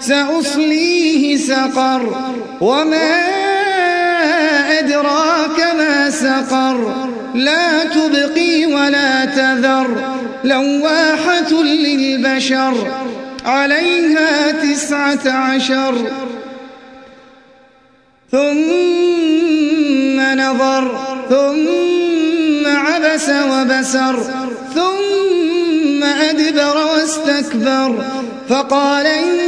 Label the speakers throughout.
Speaker 1: سأصليه سقر وما أدراك ما سقر. لا تبقي ولا تذر لواحة للبشر عليها تسعة عشر. ثم نظر ثم عبس وبسر ثم أدبر واستكبر. فقال إن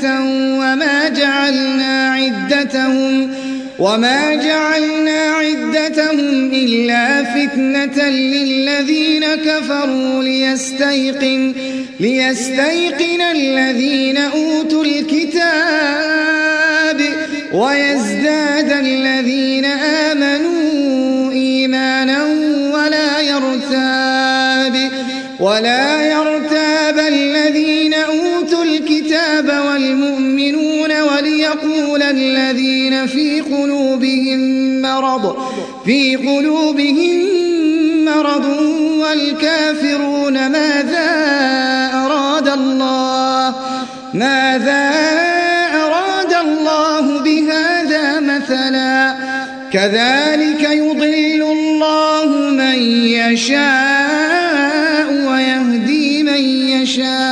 Speaker 1: وما جعلنا عدتهم وما جعلنا عدتهم إلا فتنة للذين كفروا ليستيقن ليستيقن الذين أوتوا الكتاب ويزداد الذين آمنوا إيمانا ولا يرتاب ولا الكتاب والمؤمنون وليقول الذين في قلوبهم مرض في قلوبهم مرض والكافرون ماذا أراد الله؟ ماذا أراد الله بهذا مثلا؟ كذلك يضل الله من يشاء ويهدي من يشاء.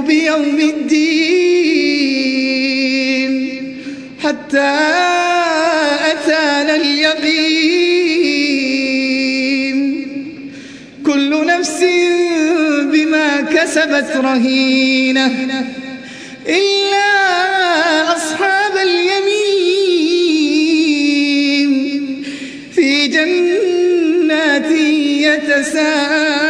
Speaker 1: بيوم الدين. حتى أتانا اليقين. كل نفس بما كسبت رهينة. إلا أصحاب اليمين. في جنات يتساءلون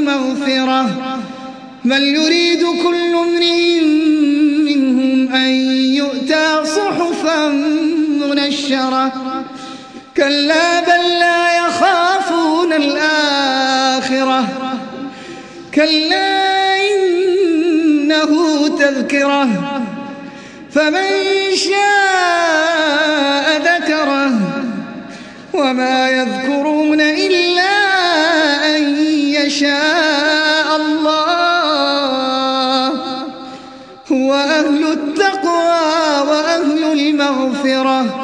Speaker 1: المغفرة بل يريد كل امرئ منهم أن يؤتى صحفا منشرة. كلا بل لا يخافون الآخرة. كلا إنه تذكرة. فمن شاء ذكره. وما يذكرون إلا يشاء الله هو أهل التقوى وأهل المغفرة.